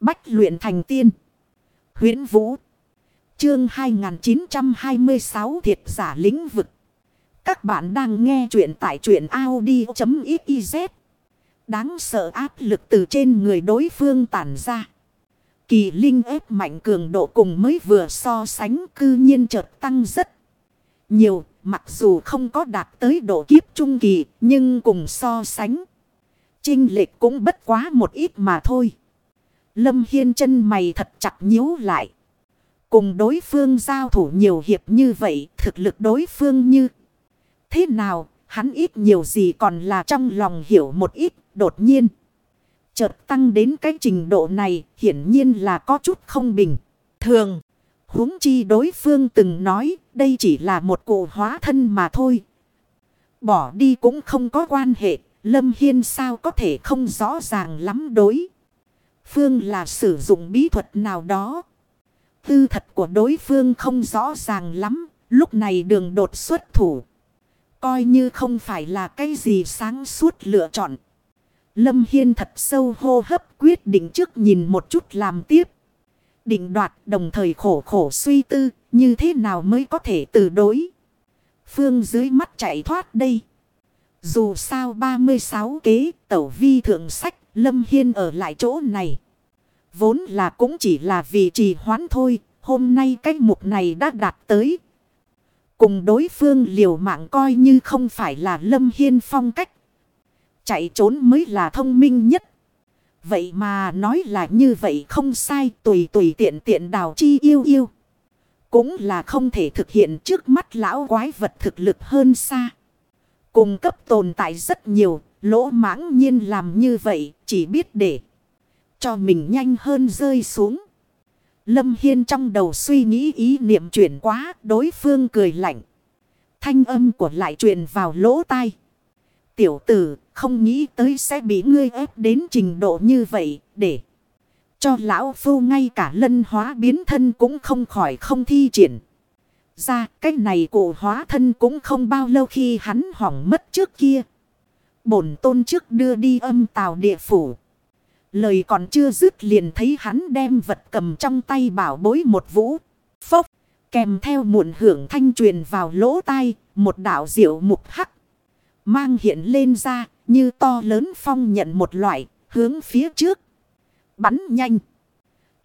Bách luyện thành tiên. huyễn Vũ. Chương 2926 Thiệt giả lĩnh vực. Các bạn đang nghe truyện tại truyện Audi.xyz. Đáng sợ áp lực từ trên người đối phương tản ra. Kỳ linh ép mạnh cường độ cùng mới vừa so sánh cư nhiên chợt tăng rất nhiều. Mặc dù không có đạt tới độ kiếp trung kỳ, nhưng cùng so sánh. Trinh lệch cũng bất quá một ít mà thôi. Lâm Hiên chân mày thật chặt nhíu lại. Cùng đối phương giao thủ nhiều hiệp như vậy, thực lực đối phương như thế nào, hắn ít nhiều gì còn là trong lòng hiểu một ít, đột nhiên. Chợt tăng đến cái trình độ này, hiển nhiên là có chút không bình. Thường, huống chi đối phương từng nói, đây chỉ là một cụ hóa thân mà thôi. Bỏ đi cũng không có quan hệ, Lâm Hiên sao có thể không rõ ràng lắm đối. Phương là sử dụng bí thuật nào đó. Tư thật của đối phương không rõ ràng lắm. Lúc này đường đột xuất thủ. Coi như không phải là cái gì sáng suốt lựa chọn. Lâm Hiên thật sâu hô hấp quyết định trước nhìn một chút làm tiếp. Định đoạt đồng thời khổ khổ suy tư, như thế nào mới có thể từ đối. Phương dưới mắt chạy thoát đây. Dù sao 36 kế, tẩu vi thượng sách Lâm Hiên ở lại chỗ này. Vốn là cũng chỉ là vì trì hoãn thôi. Hôm nay cái mục này đã đạt tới. Cùng đối phương liều mạng coi như không phải là Lâm Hiên phong cách. Chạy trốn mới là thông minh nhất. Vậy mà nói là như vậy không sai tùy tùy tiện tiện đào chi yêu yêu. Cũng là không thể thực hiện trước mắt lão quái vật thực lực hơn xa. Cùng cấp tồn tại rất nhiều, lỗ mãng nhiên làm như vậy, chỉ biết để cho mình nhanh hơn rơi xuống. Lâm Hiên trong đầu suy nghĩ ý niệm chuyển quá, đối phương cười lạnh. Thanh âm của lại truyền vào lỗ tai. Tiểu tử, không nghĩ tới sẽ bị ngươi ép đến trình độ như vậy, để cho lão phu ngay cả lân hóa biến thân cũng không khỏi không thi triển ra cách này cổ hóa thân cũng không bao lâu khi hắn hỏng mất trước kia. Bổn tôn trước đưa đi âm tào địa phủ. Lời còn chưa dứt liền thấy hắn đem vật cầm trong tay bảo bối một vũ. Phốc. Kèm theo muộn hưởng thanh truyền vào lỗ tai. Một đạo diệu mục hắc. Mang hiện lên ra như to lớn phong nhận một loại hướng phía trước. Bắn nhanh.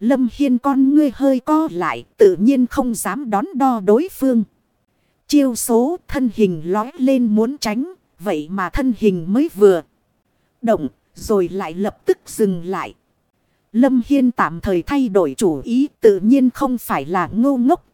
Lâm Hiên con ngươi hơi co lại, tự nhiên không dám đón đo đối phương. Chiêu số thân hình lói lên muốn tránh, vậy mà thân hình mới vừa động, rồi lại lập tức dừng lại. Lâm Hiên tạm thời thay đổi chủ ý tự nhiên không phải là ngô ngốc.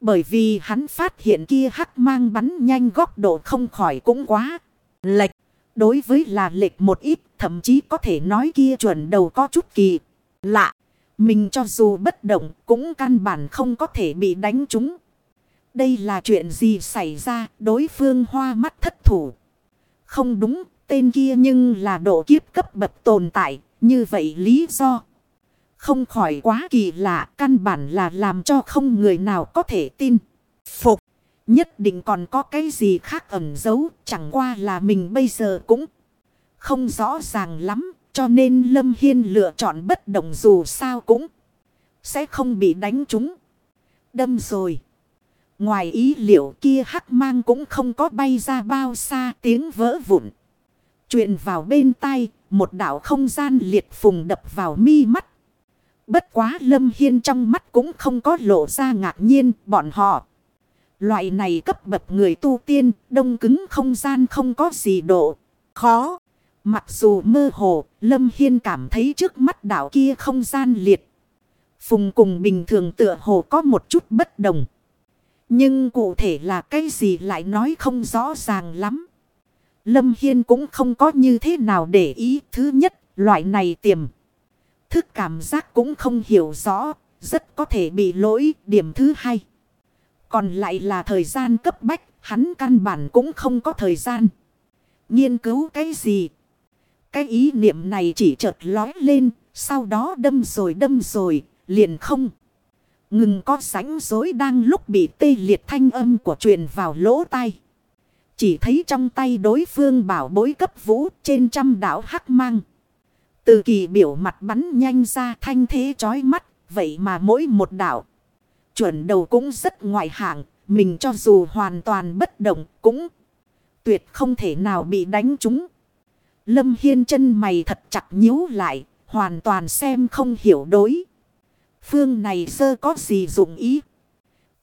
Bởi vì hắn phát hiện kia hắc mang bắn nhanh góc độ không khỏi cũng quá lệch. Đối với là lệch một ít thậm chí có thể nói kia chuẩn đầu có chút kỳ lạ. Mình cho dù bất động cũng căn bản không có thể bị đánh trúng. Đây là chuyện gì xảy ra đối phương hoa mắt thất thủ. Không đúng, tên kia nhưng là độ kiếp cấp bậc tồn tại. Như vậy lý do. Không khỏi quá kỳ lạ, căn bản là làm cho không người nào có thể tin. Phục. Nhất định còn có cái gì khác ẩn giấu. Chẳng qua là mình bây giờ cũng không rõ ràng lắm. Cho nên Lâm Hiên lựa chọn bất động dù sao cũng sẽ không bị đánh trúng. Đâm rồi. Ngoài ý liệu kia hắc mang cũng không có bay ra bao xa tiếng vỡ vụn. Chuyện vào bên tai, một đảo không gian liệt phùng đập vào mi mắt. Bất quá Lâm Hiên trong mắt cũng không có lộ ra ngạc nhiên bọn họ. Loại này cấp bậc người tu tiên, đông cứng không gian không có gì độ. Khó. Mặc dù mơ hồ, Lâm Hiên cảm thấy trước mắt đảo kia không gian liệt. Phùng cùng bình thường tựa hồ có một chút bất đồng. Nhưng cụ thể là cái gì lại nói không rõ ràng lắm. Lâm Hiên cũng không có như thế nào để ý. Thứ nhất, loại này tiềm. Thức cảm giác cũng không hiểu rõ. Rất có thể bị lỗi. Điểm thứ hai. Còn lại là thời gian cấp bách. Hắn căn bản cũng không có thời gian. Nghiên cứu cái gì. Cái ý niệm này chỉ chợt lói lên. Sau đó đâm rồi đâm rồi. Liền không. Ngừng có sánh dối đang lúc bị tê liệt thanh âm của truyền vào lỗ tai. Chỉ thấy trong tay đối phương bảo bối cấp vũ trên trăm đảo hắc mang. Từ kỳ biểu mặt bắn nhanh ra thanh thế chói mắt. Vậy mà mỗi một đảo. Chuẩn đầu cũng rất ngoại hạng. Mình cho dù hoàn toàn bất động cũng tuyệt không thể nào bị đánh trúng. Lâm Hiên chân mày thật chặt nhíu lại. Hoàn toàn xem không hiểu đối. Phương này sơ có gì dụng ý.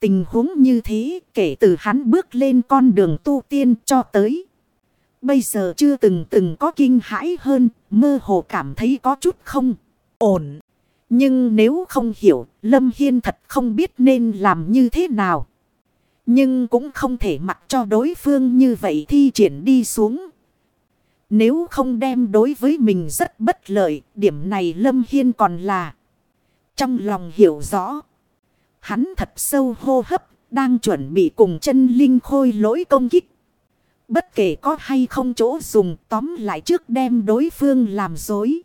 Tình huống như thế kể từ hắn bước lên con đường tu tiên cho tới. Bây giờ chưa từng từng có kinh hãi hơn, mơ hồ cảm thấy có chút không ổn. Nhưng nếu không hiểu, Lâm Hiên thật không biết nên làm như thế nào. Nhưng cũng không thể mặc cho đối phương như vậy thi triển đi xuống. Nếu không đem đối với mình rất bất lợi, điểm này Lâm Hiên còn là trong lòng hiểu rõ. Hắn thật sâu hô hấp, đang chuẩn bị cùng chân linh khôi lỗi công kích. Bất kể có hay không chỗ dùng tóm lại trước đem đối phương làm dối.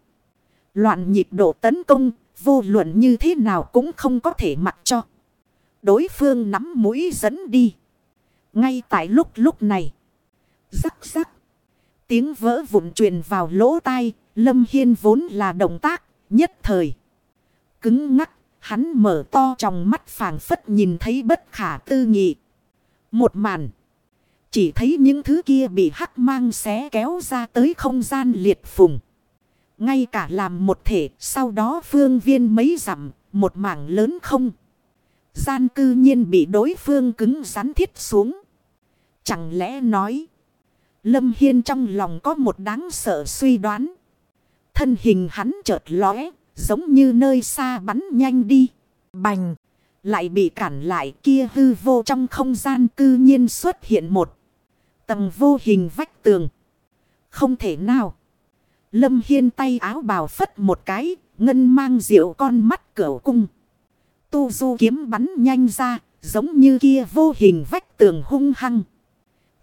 Loạn nhịp độ tấn công, vô luận như thế nào cũng không có thể mặc cho. Đối phương nắm mũi dẫn đi. Ngay tại lúc lúc này. Rắc rắc. Tiếng vỡ vụn truyền vào lỗ tai. Lâm Hiên vốn là động tác. Nhất thời. Cứng ngắc. Hắn mở to trong mắt phảng phất nhìn thấy bất khả tư nghị. Một màn. Chỉ thấy những thứ kia bị hắc mang xé kéo ra tới không gian liệt phùng. Ngay cả làm một thể, sau đó phương viên mấy dặm, một mảng lớn không. Gian cư nhiên bị đối phương cứng rắn thiết xuống. Chẳng lẽ nói. Lâm Hiên trong lòng có một đáng sợ suy đoán. Thân hình hắn chợt lóe. Giống như nơi xa bắn nhanh đi. Bành. Lại bị cản lại kia hư vô trong không gian cư nhiên xuất hiện một. Tầng vô hình vách tường. Không thể nào. Lâm Hiên tay áo bào phất một cái. Ngân mang diệu con mắt cửa cung. Tu du kiếm bắn nhanh ra. Giống như kia vô hình vách tường hung hăng.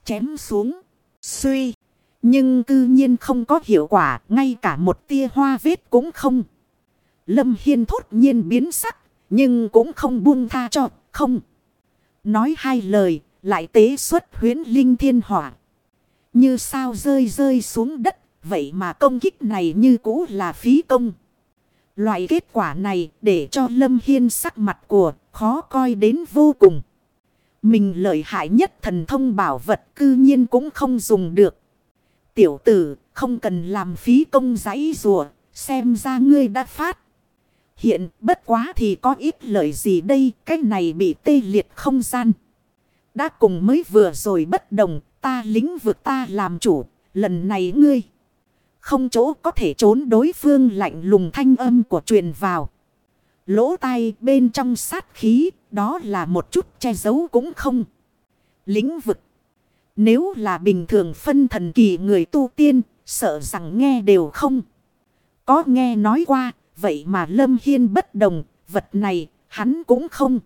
Chém xuống. Suy. Nhưng cư nhiên không có hiệu quả. Ngay cả một tia hoa vết cũng không. Lâm Hiên thốt nhiên biến sắc. Nhưng cũng không buông tha cho. Không. Nói hai lời. Lại tế xuất huyến linh thiên hỏa. Như sao rơi rơi xuống đất. Vậy mà công kích này như cũ là phí công. Loại kết quả này để cho Lâm Hiên sắc mặt của, khó coi đến vô cùng. Mình lợi hại nhất thần thông bảo vật cư nhiên cũng không dùng được. Tiểu tử, không cần làm phí công giấy rùa. Xem ra ngươi đã phát. Hiện bất quá thì có ít lợi gì đây. Cái này bị tê liệt không gian. Đã cùng mới vừa rồi bất đồng. Ta lính vực ta làm chủ. Lần này ngươi. Không chỗ có thể trốn đối phương lạnh lùng thanh âm của truyền vào. Lỗ tai bên trong sát khí. Đó là một chút che giấu cũng không. Lĩnh vực. Nếu là bình thường phân thần kỳ người tu tiên. Sợ rằng nghe đều không. Có nghe nói qua. Vậy mà Lâm Hiên bất đồng. Vật này, hắn cũng không.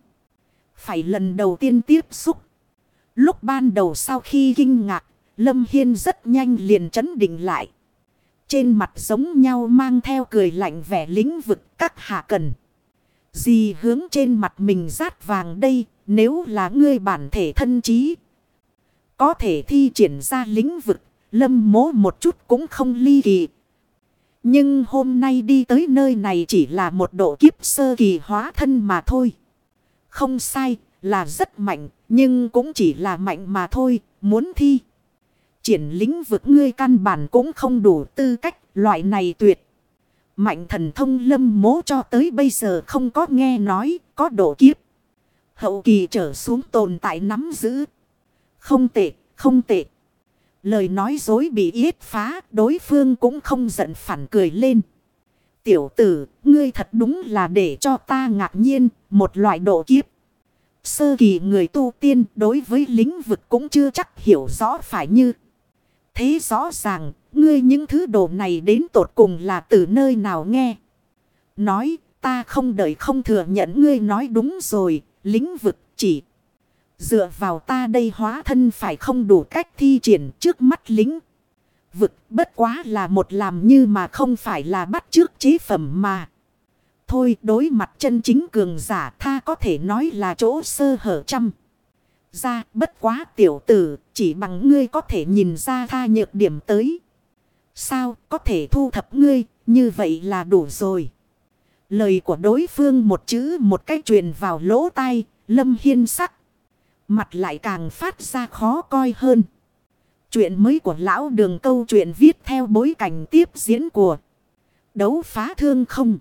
Phải lần đầu tiên tiếp xúc. Lúc ban đầu sau khi kinh ngạc. Lâm Hiên rất nhanh liền chấn định lại. Trên mặt giống nhau mang theo cười lạnh vẻ lĩnh vực các hạ cần. Gì hướng trên mặt mình rát vàng đây, nếu là ngươi bản thể thân trí. Có thể thi triển ra lĩnh vực, lâm mố một chút cũng không ly kỳ. Nhưng hôm nay đi tới nơi này chỉ là một độ kiếp sơ kỳ hóa thân mà thôi. Không sai là rất mạnh nhưng cũng chỉ là mạnh mà thôi muốn thi. Triển lĩnh vực ngươi căn bản cũng không đủ tư cách, loại này tuyệt. Mạnh thần thông lâm mố cho tới bây giờ không có nghe nói, có độ kiếp. Hậu kỳ trở xuống tồn tại nắm giữ. Không tệ, không tệ. Lời nói dối bị yết phá, đối phương cũng không giận phản cười lên. Tiểu tử, ngươi thật đúng là để cho ta ngạc nhiên, một loại độ kiếp. Sơ kỳ người tu tiên đối với lĩnh vực cũng chưa chắc hiểu rõ phải như. Thế rõ ràng, ngươi những thứ đồ này đến tột cùng là từ nơi nào nghe. Nói, ta không đợi không thừa nhận ngươi nói đúng rồi, lĩnh vực chỉ. Dựa vào ta đây hóa thân phải không đủ cách thi triển trước mắt lính. Vực bất quá là một làm như mà không phải là bắt trước chế phẩm mà. Thôi đối mặt chân chính cường giả tha có thể nói là chỗ sơ hở trăm ra bất quá tiểu tử chỉ bằng ngươi có thể nhìn ra tha nhược điểm tới. Sao có thể thu thập ngươi Như vậy là đủ rồi. Lời của đối phương một chữ một cách truyền vào lỗ tai, lâm hiên sắc. Mặt lại càng phát ra khó coi hơn. Chuyện mới của lão đường câu chuyện viết theo bối cảnh tiếp diễn của đấu phá thương không.